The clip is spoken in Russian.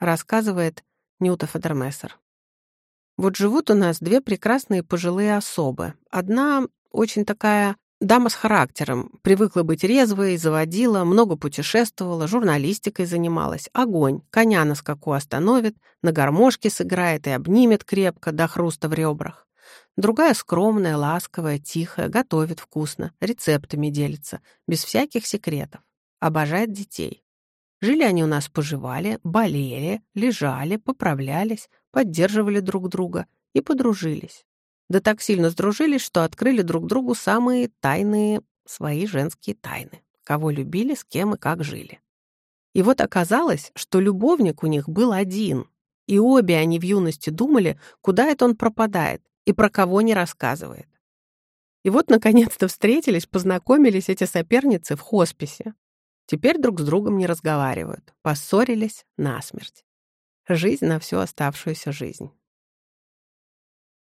рассказывает Нюта Федермессер. Вот живут у нас две прекрасные пожилые особы. Одна очень такая дама с характером, привыкла быть резвой, заводила, много путешествовала, журналистикой занималась. Огонь, коня на скаку остановит, на гармошке сыграет и обнимет крепко до хруста в ребрах. Другая скромная, ласковая, тихая, готовит вкусно, рецептами делится, без всяких секретов. Обожает детей. Жили они у нас, поживали, болели, лежали, поправлялись, поддерживали друг друга и подружились. Да так сильно сдружились, что открыли друг другу самые тайные свои женские тайны. Кого любили, с кем и как жили. И вот оказалось, что любовник у них был один, и обе они в юности думали, куда это он пропадает и про кого не рассказывает. И вот, наконец-то, встретились, познакомились эти соперницы в хосписе. Теперь друг с другом не разговаривают, поссорились насмерть. Жизнь на всю оставшуюся жизнь.